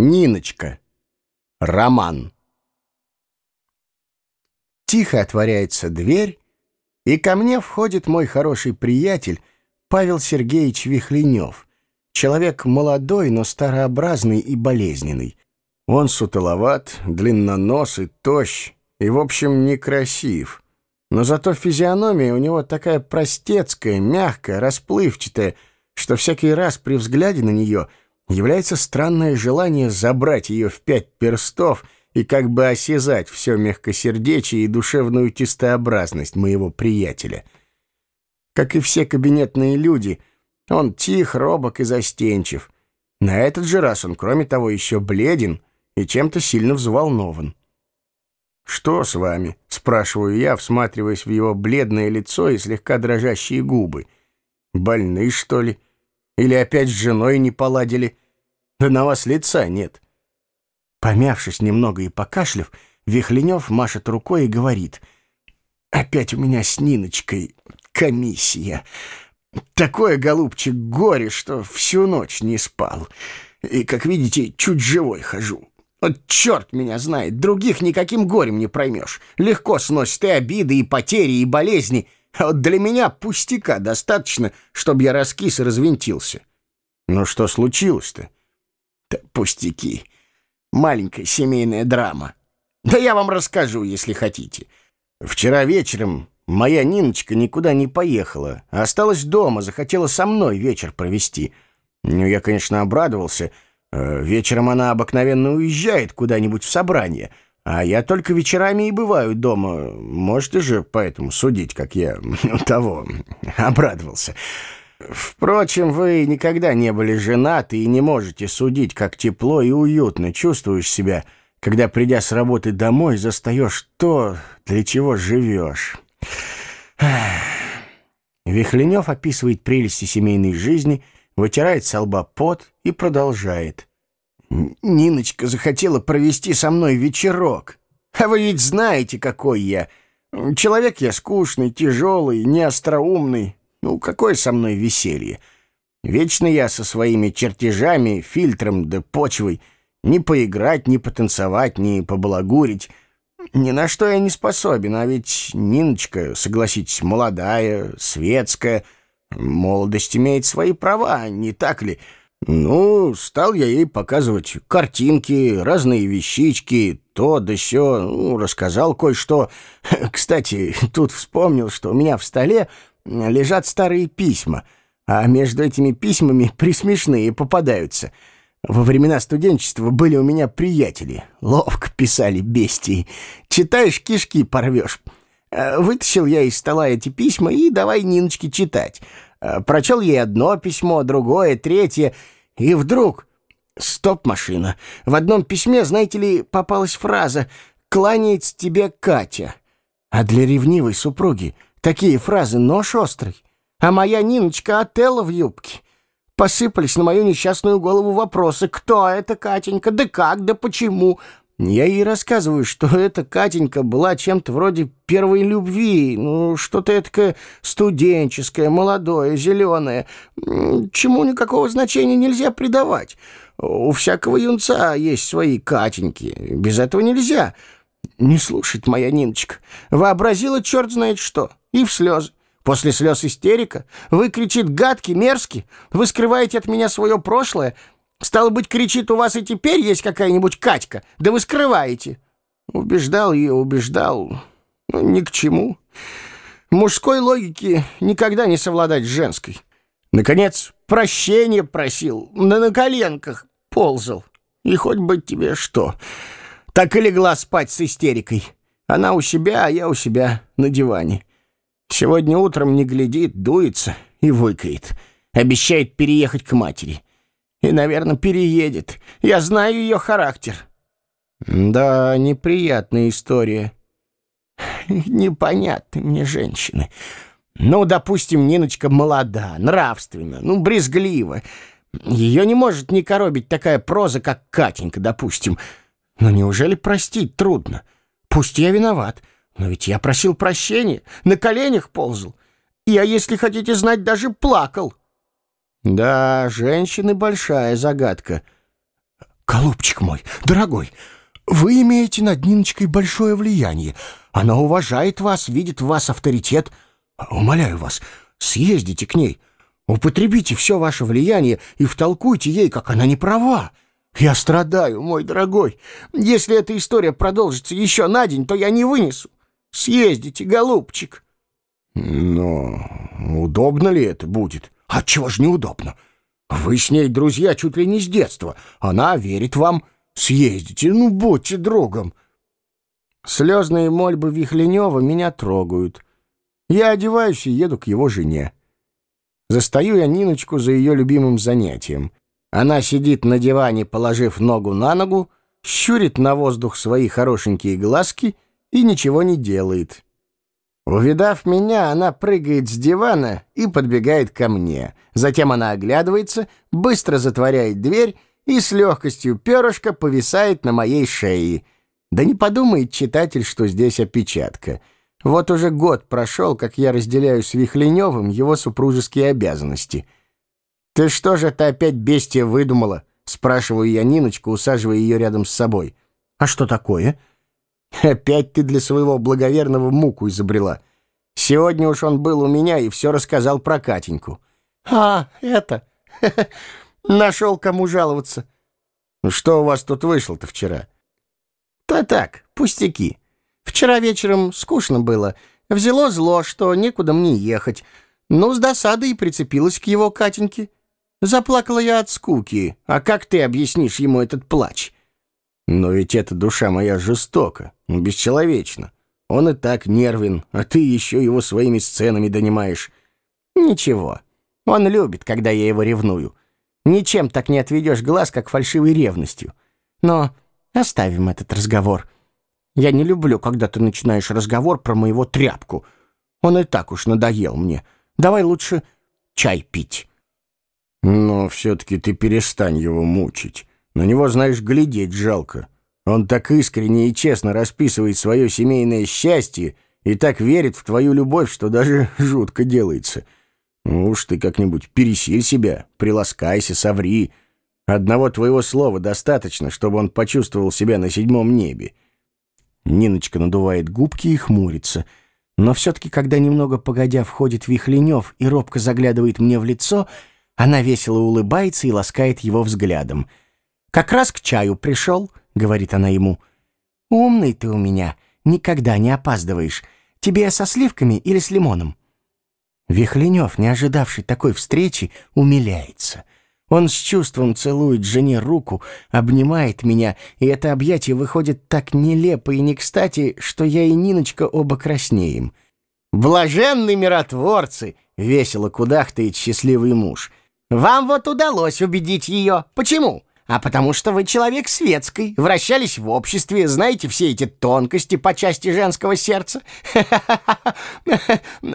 Ниночка. Роман. Тихо отворяется дверь, и ко мне входит мой хороший приятель Павел Сергеевич Вихленев. Человек молодой, но старообразный и болезненный. Он сутуловат, длинноносый, тощ и, в общем, некрасив. Но зато физиономия у него такая простецкая, мягкая, расплывчатая, что всякий раз при взгляде на нее — является странное желание забрать ее в пять перстов и как бы осязать все мягкосердечие и душевную тестообразность моего приятеля. Как и все кабинетные люди, он тих, робок и застенчив. На этот же раз он, кроме того, еще бледен и чем-то сильно взволнован. «Что с вами?» — спрашиваю я, всматриваясь в его бледное лицо и слегка дрожащие губы. «Больны, что ли? Или опять с женой не поладили?» Да на вас лица нет. Помявшись немного и покашлив, Вихленев машет рукой и говорит. Опять у меня с Ниночкой комиссия. Такое, голубчик, горе, что всю ночь не спал. И, как видите, чуть живой хожу. Вот черт меня знает, других никаким горем не проймешь. Легко сносит и обиды, и потери, и болезни. А вот для меня пустяка достаточно, чтобы я раскис и развинтился. Ну что случилось-то? Да пустяки. Маленькая семейная драма. Да я вам расскажу, если хотите. Вчера вечером моя Ниночка никуда не поехала, а осталась дома, захотела со мной вечер провести. Ну, я, конечно, обрадовался. Э, вечером она обыкновенно уезжает куда-нибудь в собрание, а я только вечерами и бываю дома. Можете же поэтому судить, как я того обрадовался. Впрочем, вы никогда не были женаты и не можете судить, как тепло и уютно чувствуешь себя, когда, придя с работы домой, застаешь то, для чего живешь. Вихленев описывает прелести семейной жизни, вытирает с лба пот и продолжает. «Ниночка захотела провести со мной вечерок. А вы ведь знаете, какой я. Человек я скучный, тяжелый, неостроумный, ну, какое со мной веселье? Вечно я со своими чертежами, фильтром да почвой. Ни поиграть, ни потанцевать, ни побалагурить. Ни на что я не способен, а ведь Ниночка, согласитесь, молодая, светская. Молодость имеет свои права, не так ли? Ну, стал я ей показывать картинки, разные вещички, то да сё, ну, рассказал кое-что. Кстати, тут вспомнил, что у меня в столе лежат старые письма, а между этими письмами присмешные попадаются. Во времена студенчества были у меня приятели. Ловко писали бестии. Читаешь, кишки порвешь. Э, вытащил я из стола эти письма и давай Ниночке читать. Э, прочел ей одно письмо, другое, третье, и вдруг... Стоп, машина. В одном письме, знаете ли, попалась фраза «Кланяется тебе Катя». А для ревнивой супруги Такие фразы нож острый. А моя Ниночка Отелло в юбке. Посыпались на мою несчастную голову вопросы. Кто это Катенька? Да как? Да почему? Я ей рассказываю, что эта Катенька была чем-то вроде первой любви, ну, что-то этакое студенческое, молодое, зеленое, чему никакого значения нельзя придавать. У всякого юнца есть свои Катеньки, без этого нельзя. Не слушать моя Ниночка. Вообразила черт знает что и в слезы. После слез истерика. Вы, кричит, гадкий, мерзкий. Вы скрываете от меня свое прошлое. Стало быть, кричит, у вас и теперь есть какая-нибудь Катька. Да вы скрываете. Убеждал ее, убеждал. Ну, ни к чему. Мужской логике никогда не совладать с женской. Наконец, прощение просил. На, на коленках ползал. И хоть бы тебе что. Так и легла спать с истерикой. Она у себя, а я у себя на диване. Сегодня утром не глядит, дуется и выкает. Обещает переехать к матери. И, наверное, переедет. Я знаю ее характер. Да, неприятная история. Непонятны мне женщины. Ну, допустим, Ниночка молода, нравственна, ну, брезглива. Ее не может не коробить такая проза, как Катенька, допустим. Но неужели простить трудно? Пусть я виноват. Но ведь я просил прощения, на коленях ползал. Я, если хотите знать, даже плакал. Да, женщины большая загадка. «Голубчик мой, дорогой, вы имеете над Ниночкой большое влияние. Она уважает вас, видит в вас авторитет. Умоляю вас, съездите к ней, употребите все ваше влияние и втолкуйте ей, как она не права. Я страдаю, мой дорогой. Если эта история продолжится еще на день, то я не вынесу. Съездите, голубчик». «Но удобно ли это будет?» «Отчего же неудобно? Вы с ней друзья чуть ли не с детства. Она верит вам. Съездите, ну, будьте другом». Слезные мольбы Вихленева меня трогают. Я одеваюсь и еду к его жене. Застаю я Ниночку за ее любимым занятием. Она сидит на диване, положив ногу на ногу, щурит на воздух свои хорошенькие глазки и ничего не делает. Увидав меня, она прыгает с дивана и подбегает ко мне. Затем она оглядывается, быстро затворяет дверь и с легкостью перышка повисает на моей шее. Да не подумает читатель, что здесь опечатка. Вот уже год прошел, как я разделяю с Вихленевым его супружеские обязанности. «Ты что же это опять бестия выдумала?» — спрашиваю я Ниночку, усаживая ее рядом с собой. «А что такое?» Опять ты для своего благоверного муку изобрела. Сегодня уж он был у меня и все рассказал про Катеньку. А, это... Нашел кому жаловаться. Что у вас тут вышло-то вчера? Да так, пустяки. Вчера вечером скучно было. Взяло зло, что некуда мне ехать. Ну, с досадой прицепилась к его Катеньке. Заплакала я от скуки. А как ты объяснишь ему этот плач? Но ведь эта душа моя жестока, бесчеловечна. Он и так нервен, а ты еще его своими сценами донимаешь. Ничего, он любит, когда я его ревную. Ничем так не отведешь глаз, как фальшивой ревностью. Но оставим этот разговор. Я не люблю, когда ты начинаешь разговор про моего тряпку. Он и так уж надоел мне. Давай лучше чай пить. Но все-таки ты перестань его мучить. На него, знаешь, глядеть жалко. Он так искренне и честно расписывает свое семейное счастье и так верит в твою любовь, что даже жутко делается. Ну уж ты как-нибудь пересиль себя, приласкайся, соври. Одного твоего слова достаточно, чтобы он почувствовал себя на седьмом небе. Ниночка надувает губки и хмурится. Но все-таки, когда немного погодя входит Вихленев и робко заглядывает мне в лицо, она весело улыбается и ласкает его взглядом — как раз к чаю пришел», — говорит она ему. «Умный ты у меня, никогда не опаздываешь. Тебе со сливками или с лимоном?» Вихленев, не ожидавший такой встречи, умиляется. Он с чувством целует жене руку, обнимает меня, и это объятие выходит так нелепо и не кстати, что я и Ниночка оба краснеем. «Блаженные миротворцы!» — весело кудахтает счастливый муж. «Вам вот удалось убедить ее. Почему?» А потому что вы человек светский, вращались в обществе, знаете все эти тонкости по части женского сердца.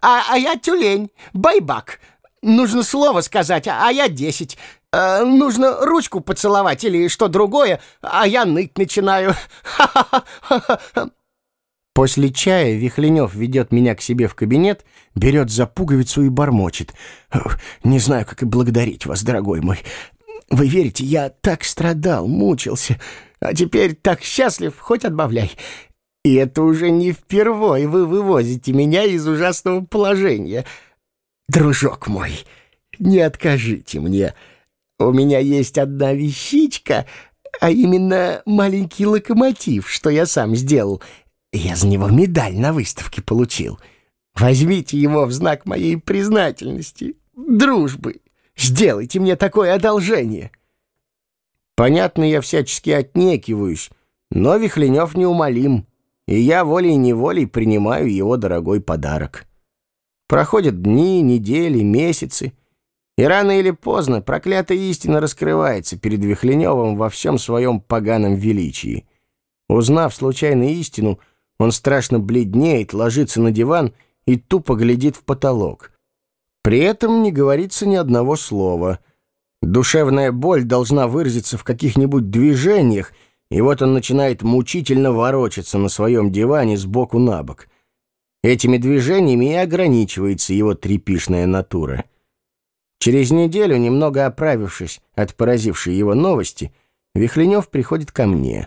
А, а я тюлень, байбак. Нужно слово сказать, а я десять. Э, нужно ручку поцеловать или что другое, а я ныть начинаю. После чая Вихленев ведет меня к себе в кабинет, берет за пуговицу и бормочет. «Не знаю, как и благодарить вас, дорогой мой. Вы верите, я так страдал, мучился, а теперь так счастлив, хоть отбавляй. И это уже не впервой вы вывозите меня из ужасного положения. Дружок мой, не откажите мне. У меня есть одна вещичка, а именно маленький локомотив, что я сам сделал. Я за него медаль на выставке получил. Возьмите его в знак моей признательности, дружбы Сделайте мне такое одолжение!» Понятно, я всячески отнекиваюсь, но Вихленев неумолим, и я волей-неволей принимаю его дорогой подарок. Проходят дни, недели, месяцы, и рано или поздно проклятая истина раскрывается перед Вихленевым во всем своем поганом величии. Узнав случайно истину, он страшно бледнеет, ложится на диван и тупо глядит в потолок — при этом не говорится ни одного слова. Душевная боль должна выразиться в каких-нибудь движениях, и вот он начинает мучительно ворочаться на своем диване сбоку на бок. Этими движениями и ограничивается его трепишная натура. Через неделю, немного оправившись от поразившей его новости, Вихленев приходит ко мне.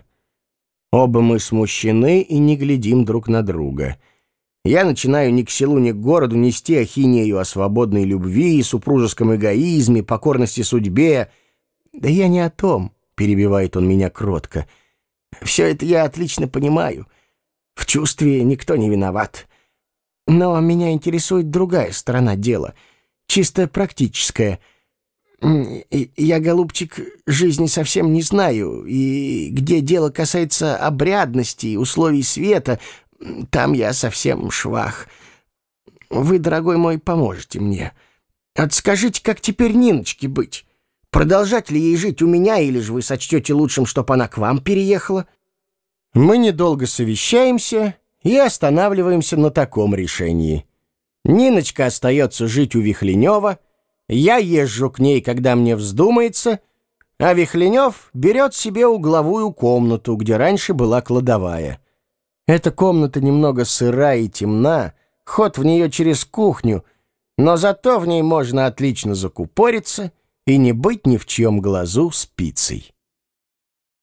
Оба мы смущены и не глядим друг на друга. Я начинаю ни к селу, ни к городу нести ахинею о свободной любви, супружеском эгоизме, покорности судьбе. «Да я не о том», — перебивает он меня кротко. «Все это я отлично понимаю. В чувстве никто не виноват. Но меня интересует другая сторона дела, чисто практическая — я, голубчик, жизни совсем не знаю, и где дело касается обрядности условий света, там я совсем швах. Вы, дорогой мой, поможете мне. Отскажите, как теперь Ниночке быть? Продолжать ли ей жить у меня, или же вы сочтете лучшим, чтоб она к вам переехала? Мы недолго совещаемся и останавливаемся на таком решении. Ниночка остается жить у Вихленева — я езжу к ней, когда мне вздумается, а Вихленев берет себе угловую комнату, где раньше была кладовая. Эта комната немного сыра и темна, ход в нее через кухню, но зато в ней можно отлично закупориться и не быть ни в чьем глазу спицей.